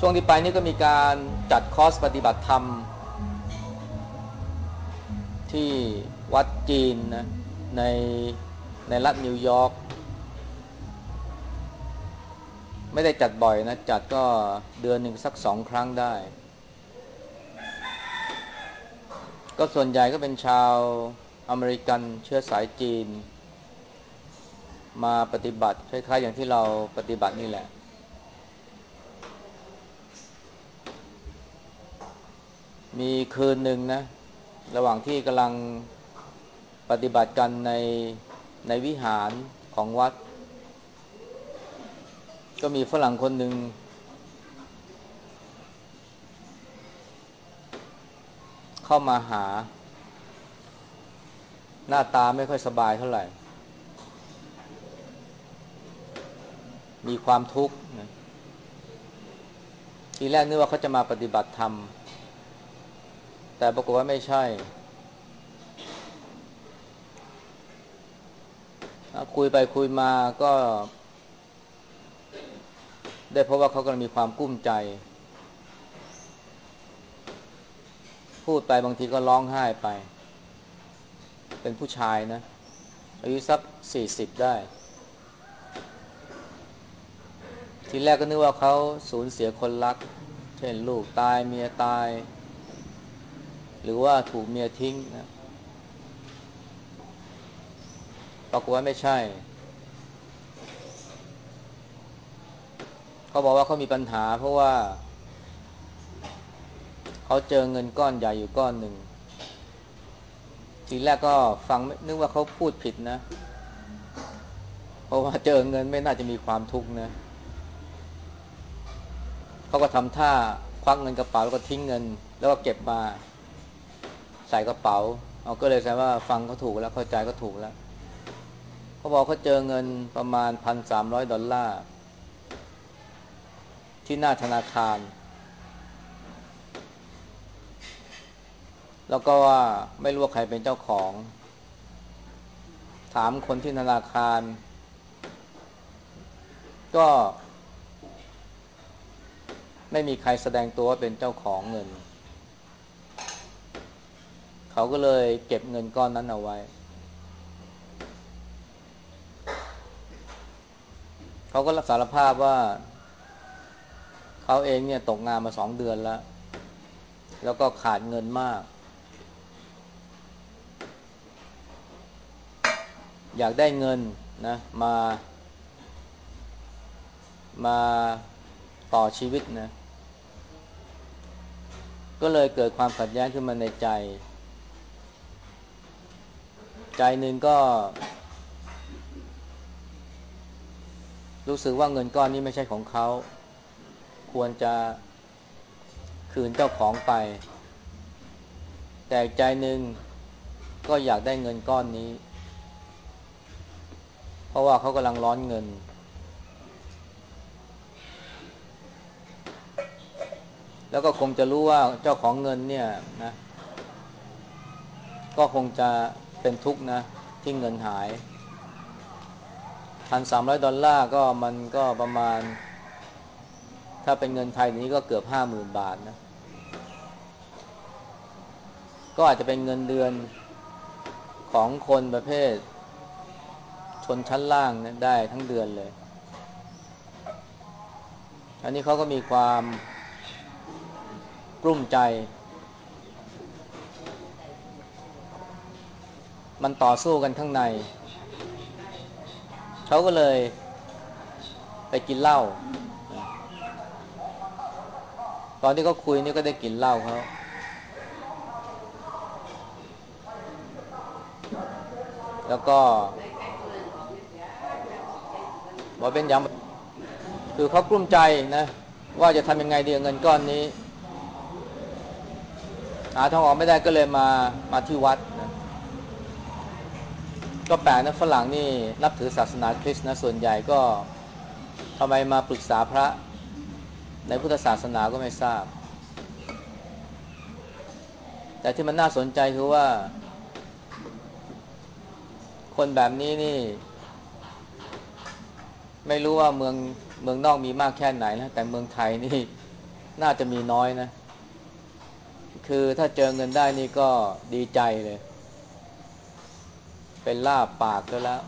ช่วงที่ไปนี่ก็มีการจัดคอร์สปฏิบัติธรรม ที่วัดจีนนะในในรัฐนิวยอร์กไม่ได้จัดบ่อยนะ จัดก็เดือนหนึ่งสักสองครั้งได้ ก็ส่วนใหญ่ก็เป็นชาวอเมริกันเชื้อสายจีน มาปฏิบัติคล้ายๆอย่างที่เราปฏิบัตินี่แหละ มีคืนหนึ่งนะ ระหว่างที่กำลังปฏิบัติกันในในวิหารของวัด ก็มีฝรั่งคนหนึ่ง เข้ามาหา หน้าตาไม่ค่อยสบายเท่าไหร่ มีความทุกข์ทีแรกนึกว่าเขาจะมาปฏิบัติธรรม แต่ปรากฏว่าไม่ใช่ คุยไปคุยมาก็ ได้พราะว่าเขากำลังมีความกุ้มใจ พูดไปบางทีก็ร้องไห้ไป เป็นผู้ชายนะ อายุสักสี่สิบได้ ทีแรกก็นึกว่าเขาสูญเสียคนรัก เช่นลูกตายเมียตาย หรือว่าถูกเมียทิ้งนะปรากฏว่าไม่ใช่ เขาบอกว่าเขามีปัญหา เพราะว่า เขาเจอเงินก้อนใหญ่อยู่ก้อนหนึ่งทีแรกก็ฟังนึกว่าเขาพูดผิดนะ เพราะว่าเจอเงินไม่น่าจะมีความทุกข์นะเขาก็ทำท่าควักเงินกระเป๋าแล้วก็ทิ้งเงิน แล้วก็เก็บมา ใส่กระเป๋าเอาก็เลยแสดงว่าฟังเขาถูกแล้วเข้าใจก็ถูกแล้วเขาบอกเขาเจอเงินประมาณพันสามร้อยดอลลาร์ที่หน้าธนาคาร แล้วก็ว่าไม่รู้ว่าใครเป็นเจ้าของ ถามคนที่ธนาคาร ก็ ไม่มีใครแสดงตัวว่าเป็นเจ้าของเงิน เขาก็เลยเก็บเงินก้อนนั้นเอาไว้ เขาก็รับสารภาพว่า เขาเองเนี่ยตกงานมาสองเดือนแล้ว แล้วก็ขาดเงินมาก อยากได้เงินนะ มา มาต่อชีวิตนะ ก็เลยเกิดความขัดแย้งขึ้นมาในใจ ใจหนึ่งก็ รู้สึกว่าเงินก้อนนี้ไม่ใช่ของเขา ควรจะคืนเจ้าของไป แต่ใจหนึ่งก็อยากได้เงินก้อนนี้ เพราะว่าเขากำลังร้อนเงิน แล้วก็คงจะรู้ว่าเจ้าของเงินเนี่ยนะ ก็คงจะ เป็นทุกข์นะที่เงินหายพันสามร้อยดอลลาร์ก็มันก็ประมาณ ถ้าเป็นเงินไทยนี้ก็เกือบห้าหมื่นบาทนะ ก็อาจจะเป็นเงินเดือนของคนประเภท ชนชั้นล่างนะได้ทั้งเดือนเลย อันนี้เขาก็มีความกลุ้มใจ มันต่อสู้กันข้างใน เขาก็เลยไปกินเหล้าตอนที่เขาคุยนี่ก็ได้กินเหล้าเขาแล้วก็บอกเป็นอย่างคือเขากลุ้มใจนะ ว่าจะทำยังไงดีเงินก้อนนี้ หาทางออกไม่ได้ก็เลยมามาที่วัด ก็แปลกนะฝรั่งนี่นับถือศาสนาคริสต์นะส่วนใหญ่ก็ทำไมมาปรึกษาพระในพุทธศาสนาก็ไม่ทราบ แต่ที่มันน่าสนใจคือว่า คนแบบนี้นี่ ไม่รู้ว่าเมืองเมืองนอกมีมากแค่ไหนนะแต่เมืองไทยนี่น่าจะมีน้อยนะ คือถ้าเจอเงินได้นี่ก็ดีใจเลย เป็นลาบปากก็แล้ว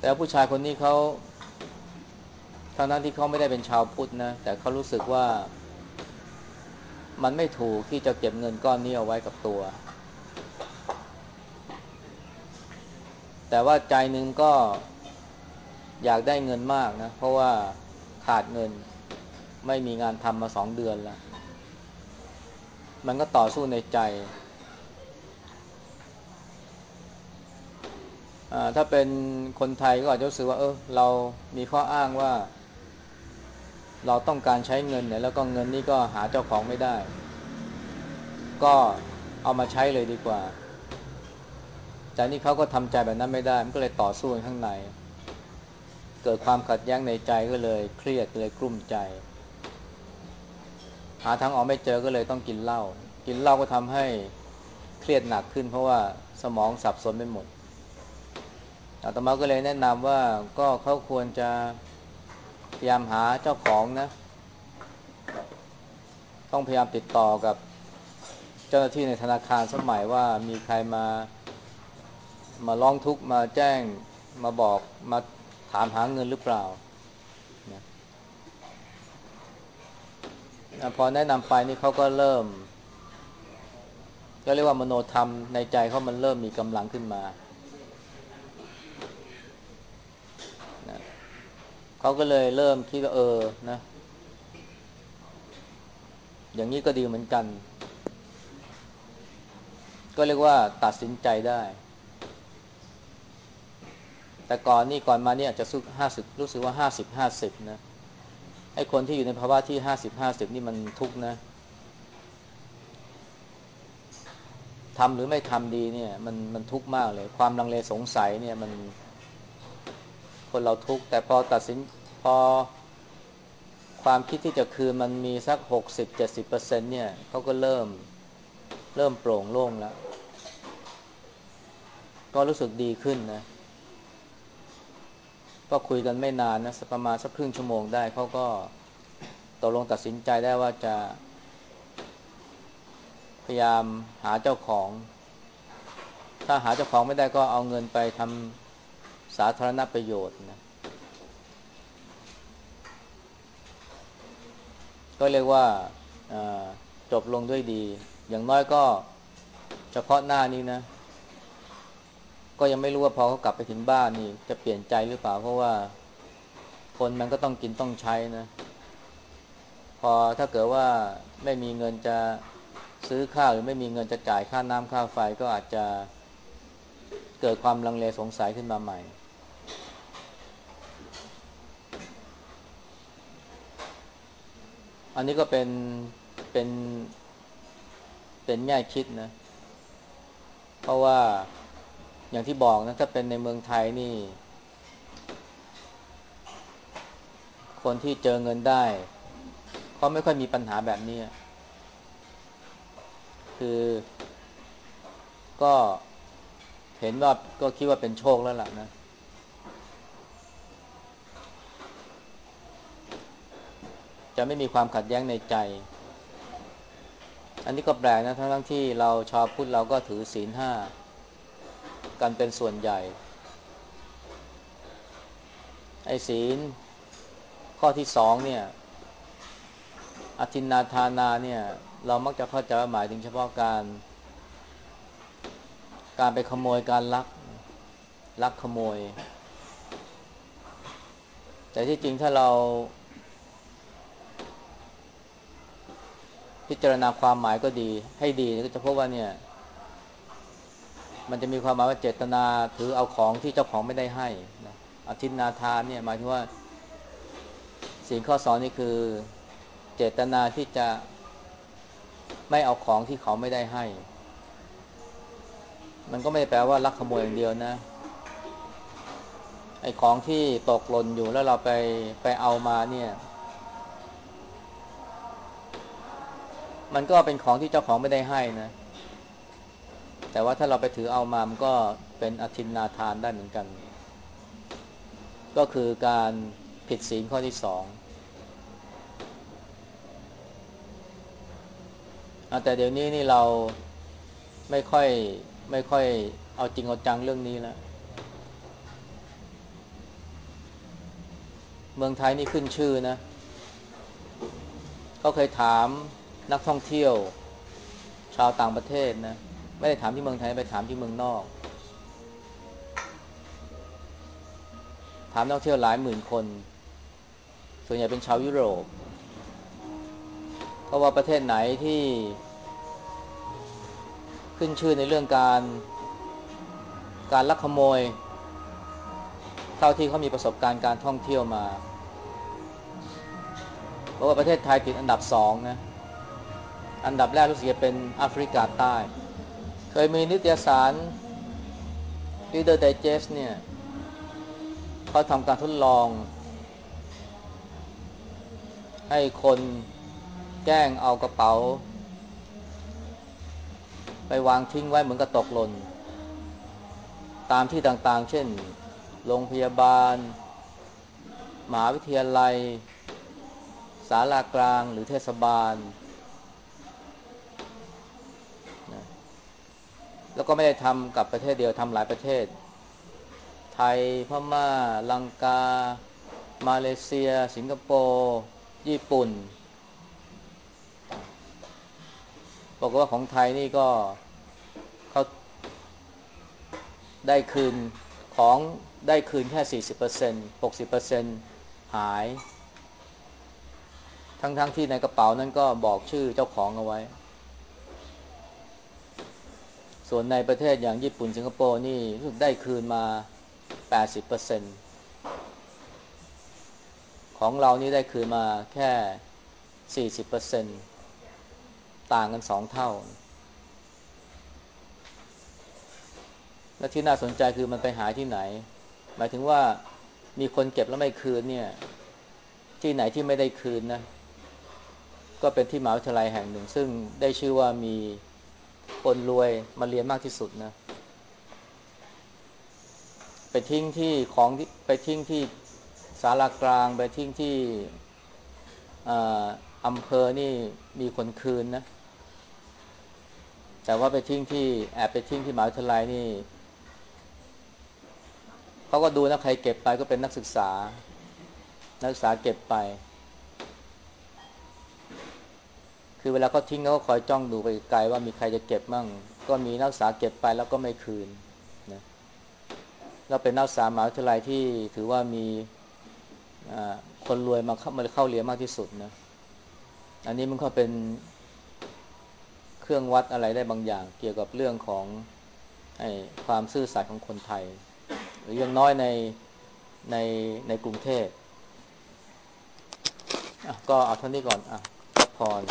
แต่ผู้ชายคนนี้เขาทั้งนั้นที่เขาไม่ได้เป็นชาวพุทธนะ แต่เขารู้สึกว่า มันไม่ถูกที่จะเก็บเงินก้อนนี้เอาไว้กับตัว แต่ว่าใจหนึ่งก็อยากได้เงินมากนะ เพราะว่าขาดเงินไม่มีงานทำมาสองเดือนแล้ว มันก็ต่อสู้ในใจ ถ้าเป็นคนไทยก็อาจจะรู้สึกว่า เออเรามีข้ออ้างว่า เราต้องการใช้เงินเนี่ยแล้วก็เงินนี่ก็หาเจ้าของไม่ได้ ก็เอามาใช้เลยดีกว่าแต่นี่เขาก็ทำใจแบบนั้นไม่ได้ มันก็เลยต่อสู้ข้างใน เกิดความขัดแย้งในใจก็เลยเครียดเลยกลุ้มใจ หาทางออกไม่เจอก็เลยต้องกินเหล้ากินเหล้าก็ทำให้เครียดหนักขึ้น เพราะว่าสมองสับสนไปหมด อาตมาก็เลยแนะนำว่าก็เขาควรจะพยายามหาเจ้าของนะ ต้องพยายามติดต่อกับเจ้าหน้าที่ในธนาคารสมัยว่ามีใครมามาร้องทุกข์มาแจ้งมาบอกมาถามหาเงินหรือเปล่านะพอแนะนำไปนี่เขาก็เริ่มก็เรียกว่ามโนธรรมในใจเขามันเริ่มมีกำลังขึ้นมานะ เขาก็เลยเริ่มคิดว่าเออนะ อย่างนี้ก็ดีเหมือนกัน ก็เรียกว่าตัดสินใจได้ แต่ก่อนนี่ก่อนมานี่อาจจะสุกห้าสิบรู้สึกว่าห้าสิบห้าสิบนะไอ้คนที่อยู่ในภาวะที่ห้าสิบห้าสิบนี่มันทุกข์นะทำหรือไม่ทำดีเนี่ย มันมันทุกข์มากเลย ความลังเลสงสัยเนี่ยมัน คนเราทุกข์แต่พอตัดสินพอความคิดที่จะคืนมันมีสักหกสิบเจ็ดสิบเปอร์เซ็นเนี่ยเขาก็เริ่มเริ่มโปร่งโล่งแล้ว ก็รู้สึกดีขึ้นนะ ก็คุยกันไม่นานนะประมาณสักครึ่งชั่วโมงได้เขาก็ตกลงตัดสินใจได้ว่าจะ พยายามหาเจ้าของ ถ้าหาเจ้าของไม่ได้ก็เอาเงินไปทำ สาธารณประโยชน์นะก็เรียกว่าจบลงด้วยดี อย่างน้อยก็เฉพาะหน้านี้นะ ก็ยังไม่รู้ว่าพอเขากลับไปถึงบ้านนี่ จะเปลี่ยนใจหรือเปล่า เพราะว่าคนมันก็ต้องกินต้องใช้นะ พอถ้าเกิดว่าไม่มีเงินจะซื้อข้าวหรือไม่มีเงินจะจ่ายค่าน้ำค่าไฟก็อาจจะเกิดความลังเลสงสัยขึ้นมาใหม่ อันนี้ก็เป็นเป็นเป็นแง่คิดนะ เพราะว่าอย่างที่บอกนะถ้าเป็นในเมืองไทยนี่ คนที่เจอเงินได้เขาไม่ค่อยมีปัญหาแบบนี้ คือก็เห็นว่าก็คิดว่าเป็นโชคแล้วล่ะนะ จะไม่มีความขัดแย้งในใจ อันนี้ก็แปลกนะทั้งที่เราชาวพุทธเราก็ถือศีลห้ากันเป็นส่วนใหญ่ ไอ้ศีล ข้อที่สองเนี่ยอธินาทานาเนี่ย เรามักจะเข้าใจว่าหมายถึงเฉพาะการ การไปขโมยการลักลักขโมย แต่ที่จริงถ้าเรา พิจารณาความหมายก็ดี ให้ดีก็จะพบว่าเนี่ย มันจะมีความหมายว่าเจตนาถือเอาของที่เจ้าของไม่ได้ให้นะอธินาทานเนี่ยหมายถึงว่าสิ่งข้อสอนนี่คือ เจตนาที่จะไม่เอาของที่เขาไม่ได้ให้ มันก็ไม่แปลว่าลักขโมยอย่างเดียวนะ ไอ้ของที่ตกหล่นอยู่แล้วเราไปไปเอามาเนี่ย มันก็เป็นของที่เจ้าของไม่ได้ให้นะ แต่ว่าถ้าเราไปถือเอามามันก็เป็นอธินนาทานได้เหมือนกัน ก็คือการผิดศีลข้อที่สองแต่เดี๋ยวนี้นี่เราไม่ค่อยไม่ค่อยเอาจริงเอาจังเรื่องนี้แล้ว เมืองไทยนี่ขึ้นชื่อนะ ก็เคยถาม นักท่องเที่ยว ชาวต่างประเทศนะไม่ได้ถามที่เมืองไทยไปถามที่เมืองนอก ถามนักท่องเที่ยวหลายหมื่นคน ส่วนใหญ่เป็นชาวยุโรปเพราะว่าประเทศไหนที่ ขึ้นชื่อในเรื่องการ การลักขโมย เท่าที่เขามีประสบการณ์การท่องเที่ยวมาเพราะว่าประเทศไทยติดอันดับสองนะ อันดับแรกรู้สึกจะเป็นแอฟริกาใต้ เคยมีนิตยสาร Reader Digest เนี่ยเขาทำการทดลอง ให้คนแจ้งเอากระเป๋า ไปวางทิ้งไว้เหมือนกับตกหล่นตามที่ต่างๆ เช่น โรงพยาบาลมหาวิทยาลัย ศาลากลางหรือเทศบาล แล้วก็ไม่ได้ทำกับประเทศเดียวทำหลายประเทศ ไทยพมา่าลังกา มาเลเซีย สิงคโปร์ญี่ปุ่นบอกว่าของไทยนี่ก็เขาได้คืนของได้คืนแค่ 40% 60%หาย ทั้งๆทที่ในกระเป๋านั้นก็บอกชื่อเจ้าของเอาไว้ ส่วนในประเทศอย่างญี่ปุ่นสิงคโปร์นี่รู้สึกได้คืนมา 80%ของเรานี่ได้คืนมาแค่ 40%ต่างกันสองเท่า และที่น่าสนใจคือมันไปหายที่ไหน หมายถึงว่ามีคนเก็บแล้วไม่คืนเนี่ย ที่ไหนที่ไม่ได้คืนนะ ก็เป็นที่มหาวิทยาลัยแห่งหนึ่ง ซึ่งได้ชื่อว่ามี คนรวยมาเรียนมากที่สุดนะ ไปทิ้งที่ของไปทิ้งที่สารากลาง ไปทิ้งที่อำเภอนี่มีคนคืนนะ แต่ว่าไปทิ้งที่แอบไปทิ้งที่มหาวิทยาลัยนี่เขาก็ดูนะใครเก็บไปก็เป็นนักศึกษา นักศึกษาเก็บไป คือเวลาเขาทิ้งเขาก็คอยจ้องดูไปไกลว่ามีใครจะเก็บมั่ง ก็มีนักศึกษาเก็บไปแล้วก็ไม่คืนนะเราเป็นนักศึกษามหาวิทยาลัยที่ถือว่ามีคนรวยมาเข้ามาเข้าเรียนมากที่สุดนะอันนี้มันก็เป็นเครื่องวัดอะไรได้บางอย่าง เกี่ยวกับเรื่องของอความซื่อสัตย์ของคนไทย หรือยังน้อยในในในกรุงเทพก็เอาเท่านี้ก่อนอะพร